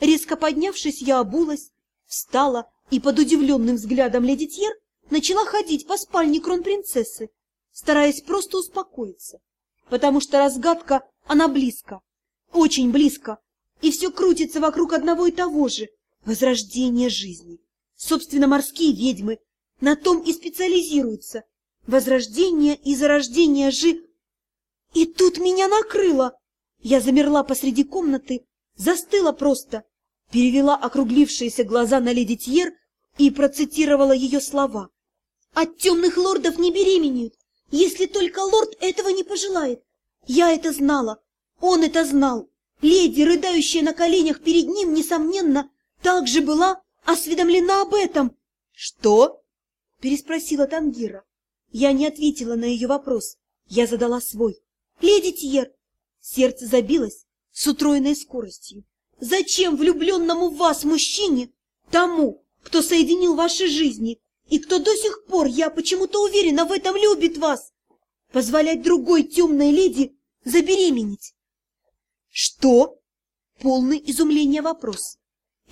Резко поднявшись, я обулась, встала и под удивленным взглядом леди Тьер начала ходить по спальне кронпринцессы, стараясь просто успокоиться, потому что разгадка, она близко, очень близко, и все крутится вокруг одного и того же — возрождения жизни. Собственно, морские ведьмы на том и специализируются. Возрождение и зарождение жи... И тут меня накрыло! Я замерла посреди комнаты, застыла просто, перевела округлившиеся глаза на леди Тьер и процитировала ее слова. «От темных лордов не беременеют, если только лорд этого не пожелает. Я это знала, он это знал. Леди, рыдающая на коленях перед ним, несомненно, также была осведомлена об этом. «Что?» — переспросила Тангира. Я не ответила на ее вопрос. Я задала свой. «Леди Тьер!» Сердце забилось с утроенной скоростью. «Зачем влюбленному в вас мужчине, тому, кто соединил ваши жизни, и кто до сих пор, я почему-то уверена, в этом любит вас, позволять другой темной леди забеременеть?» «Что?» — полный изумления вопрос.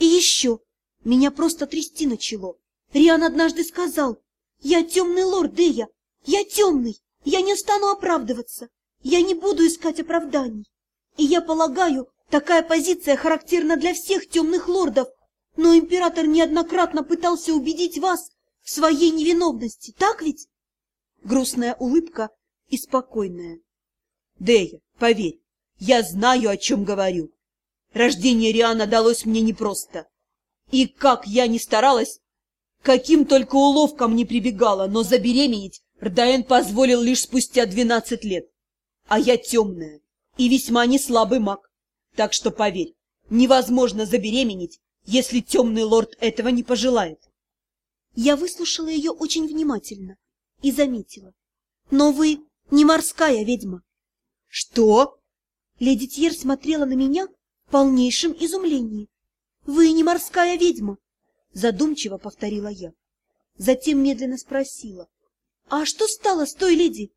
«И еще, меня просто трясти начало. Риан однажды сказал, «Я темный лорд Дея, я темный, я не стану оправдываться, я не буду искать оправданий. И я полагаю, такая позиция характерна для всех темных лордов, но император неоднократно пытался убедить вас в своей невиновности, так ведь?» Грустная улыбка и спокойная. «Дея, поверь, я знаю, о чем говорю. Рождение Риана далось мне непросто. И как я ни старалась, каким только уловкам не прибегала, но забеременеть Рдаэн позволил лишь спустя двенадцать лет. А я темная и весьма не слабый маг. Так что, поверь, невозможно забеременеть, если темный лорд этого не пожелает. Я выслушала ее очень внимательно и заметила. Но вы не морская ведьма. Что? Леди Тьер смотрела на меня в полнейшем изумлении. «Вы не морская ведьма!» — задумчиво повторила я. Затем медленно спросила. «А что стало с той леди?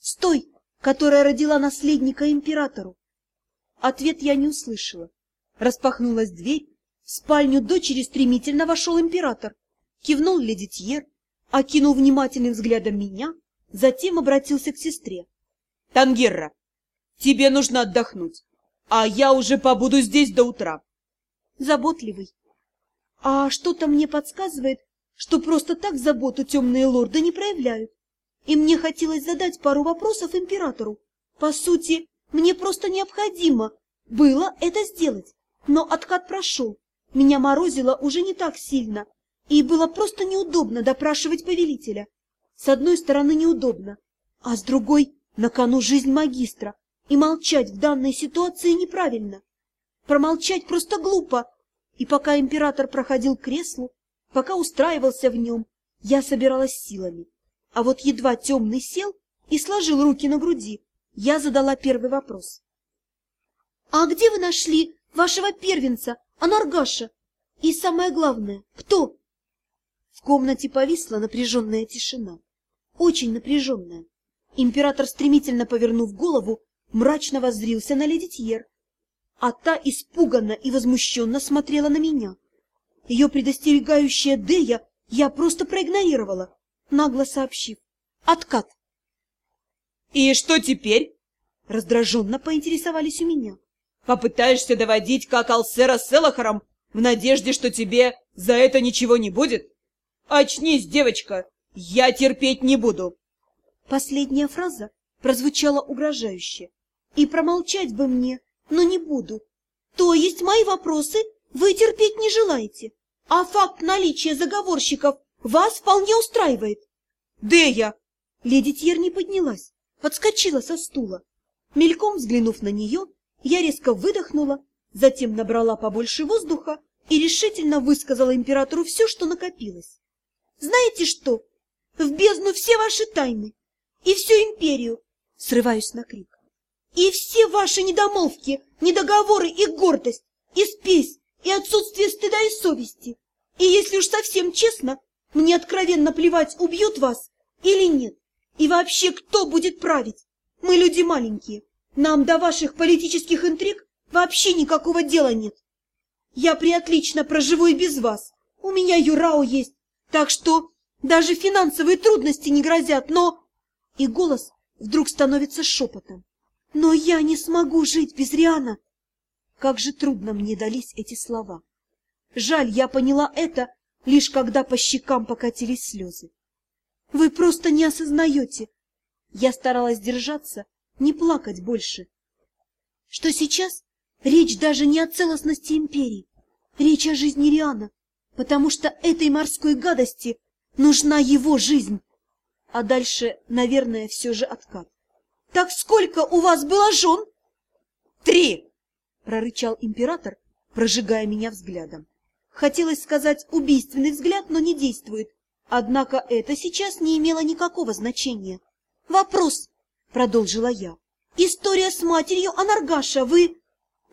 С той, которая родила наследника императору?» Ответ я не услышала. Распахнулась дверь, в спальню дочери стремительно вошел император. Кивнул леди Тьер, окинул внимательным взглядом меня, затем обратился к сестре. «Тангерра, тебе нужно отдохнуть, а я уже побуду здесь до утра заботливый. А что-то мне подсказывает, что просто так заботу темные лорды не проявляют. И мне хотелось задать пару вопросов императору. По сути, мне просто необходимо было это сделать. Но откат прошел. Меня морозило уже не так сильно, и было просто неудобно допрашивать повелителя. С одной стороны неудобно, а с другой на кону жизнь магистра, и молчать в данной ситуации неправильно. Промолчать просто глупо. И пока император проходил креслу, пока устраивался в нем, я собиралась силами. А вот едва темный сел и сложил руки на груди, я задала первый вопрос. — А где вы нашли вашего первенца, Анаргаша? И самое главное, кто? В комнате повисла напряженная тишина. Очень напряженная. Император, стремительно повернув голову, мрачно воззрился на леди Тьер, а та испуганно и возмущенно смотрела на меня. Ее предостерегающая Дея я просто проигнорировала, нагло сообщив. Откат. «И что теперь?» Раздраженно поинтересовались у меня. «Попытаешься доводить как Алсера с Элохором в надежде, что тебе за это ничего не будет? Очнись, девочка, я терпеть не буду!» Последняя фраза прозвучала угрожающе. И промолчать бы мне, но не буду. То есть мои вопросы вы терпеть не желаете, а факт наличия заговорщиков вас вполне устраивает. Дея! Леди Тьер не поднялась, подскочила со стула. Мельком взглянув на нее, я резко выдохнула, затем набрала побольше воздуха и решительно высказала императору все, что накопилось. Знаете что? В бездну все ваши тайны и всю империю. Срываюсь на крик. И все ваши недомолвки, недоговоры и гордость, и спесь, и отсутствие стыда и совести. И если уж совсем честно, мне откровенно плевать, убьют вас или нет. И вообще, кто будет править? Мы люди маленькие. Нам до ваших политических интриг вообще никакого дела нет. Я приотлично проживу и без вас. У меня Юрао есть, так что даже финансовые трудности не грозят, но... И голос вдруг становится шепотом. Но я не смогу жить без Риана. Как же трудно мне дались эти слова. Жаль, я поняла это, лишь когда по щекам покатились слезы. Вы просто не осознаете. Я старалась держаться, не плакать больше. Что сейчас речь даже не о целостности империи, речь о жизни Риана, потому что этой морской гадости нужна его жизнь. А дальше, наверное, все же откат. Так сколько у вас было жен? Три! прорычал император, прожигая меня взглядом. Хотелось сказать убийственный взгляд, но не действует. Однако это сейчас не имело никакого значения. «Вопрос!» — продолжила я. «История с матерью Анаргаша, вы...»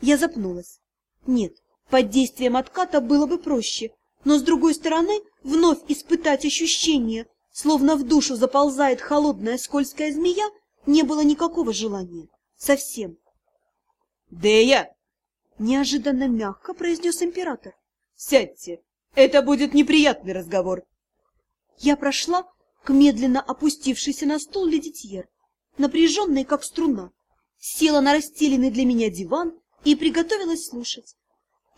Я запнулась. Нет, под действием отката было бы проще, но, с другой стороны, вновь испытать ощущение, словно в душу заползает холодная скользкая змея, не было никакого желания. Совсем. «Дея!» — неожиданно мягко произнес император. «Сядьте, это будет неприятный разговор». Я прошла к медленно опустившейся на стул ледитьер, напряженной, как струна, села на расстеленный для меня диван и приготовилась слушать.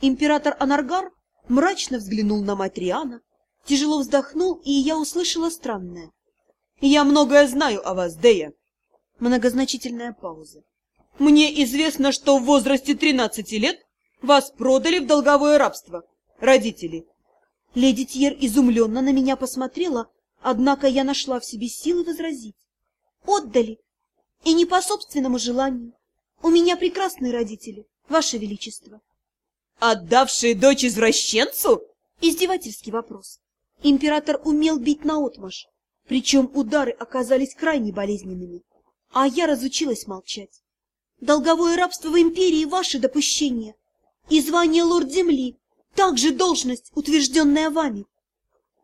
Император Анаргар мрачно взглянул на мать Риана, тяжело вздохнул, и я услышала странное. «Я многое знаю о вас, Дея!» Многозначительная пауза. Мне известно, что в возрасте 13 лет вас продали в долговое рабство. Родители. Леди Тьер изумленно на меня посмотрела, однако я нашла в себе силы возразить. Отдали. И не по собственному желанию. У меня прекрасные родители, ваше величество. Отдавшие дочь извращенцу? Издевательский вопрос. Император умел бить наотмашь, причем удары оказались крайне болезненными, а я разучилась молчать. Долговое рабство в империи – ваше допущение. И звание лорд-земли – также должность, утвержденная вами.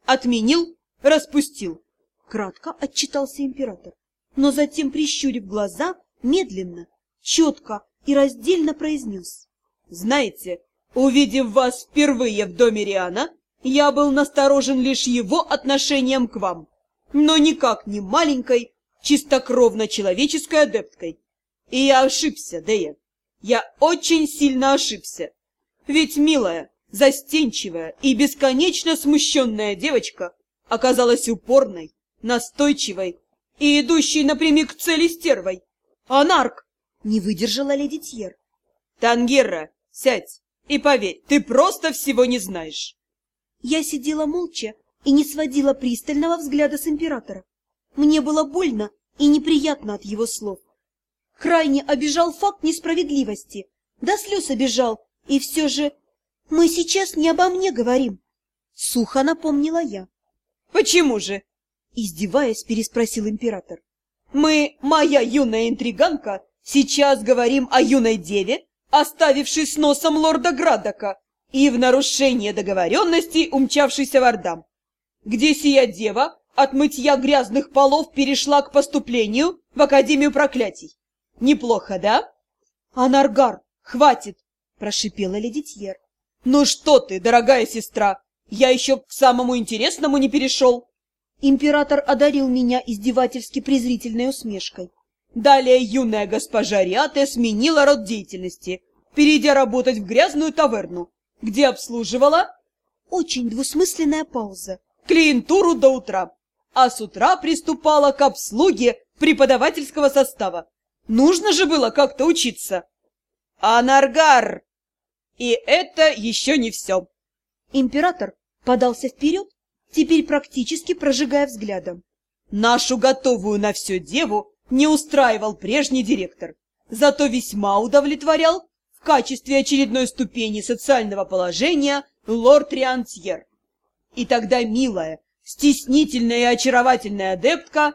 Отменил, распустил. Кратко отчитался император, но затем, прищурив глаза, медленно, четко и раздельно произнес. Знаете, увидев вас впервые в доме Риана, я был насторожен лишь его отношением к вам, но никак не маленькой, чистокровно человеческой адепткой. И я ошибся, Дея. Я очень сильно ошибся. Ведь милая, застенчивая и бесконечно смущенная девочка оказалась упорной, настойчивой и идущей напрямик к цели стервой. Анарк! Не выдержала леди Тьер. Тангера, сядь и поверь, ты просто всего не знаешь. Я сидела молча и не сводила пристального взгляда с императора. Мне было больно и неприятно от его слов. Крайне обижал факт несправедливости. До слез обижал. И все же мы сейчас не обо мне говорим. Сухо напомнила я. Почему же? Издеваясь, переспросил император. Мы, моя юная интриганка, сейчас говорим о юной деве, оставившей с носом лорда Градока и в нарушение договоренностей умчавшейся в Ордам. Где сия дева от мытья грязных полов перешла к поступлению в Академию проклятий. Неплохо, да? Анаргар, хватит, прошипела леди Тьер. Ну что ты, дорогая сестра, я еще к самому интересному не перешел. Император одарил меня издевательски презрительной усмешкой. Далее юная госпожа Риате сменила род деятельности, перейдя работать в грязную таверну, где обслуживала... Очень двусмысленная пауза. Клиентуру до утра, а с утра приступала к обслуге преподавательского состава. Нужно же было как-то учиться. Анаргар! И это еще не все. Император подался вперед, теперь практически прожигая взглядом. Нашу готовую на все деву не устраивал прежний директор, зато весьма удовлетворял в качестве очередной ступени социального положения лорд Риантьер. И тогда милая, стеснительная и очаровательная адептка...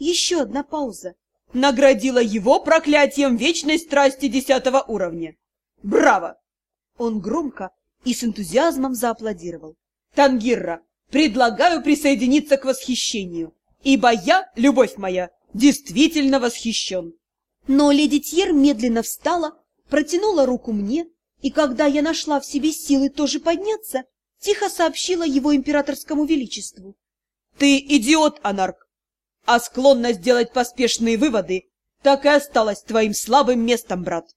Еще одна пауза наградила его проклятием вечной страсти десятого уровня. Браво! Он громко и с энтузиазмом зааплодировал. Тангирра, предлагаю присоединиться к восхищению, ибо я, любовь моя, действительно восхищен. Но леди Тьер медленно встала, протянула руку мне и когда я нашла в себе силы тоже подняться, тихо сообщила его императорскому величеству. Ты идиот, Анарк, а склонность делать поспешные выводы так и осталась твоим слабым местом, брат.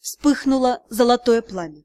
Вспыхнуло золотое пламя.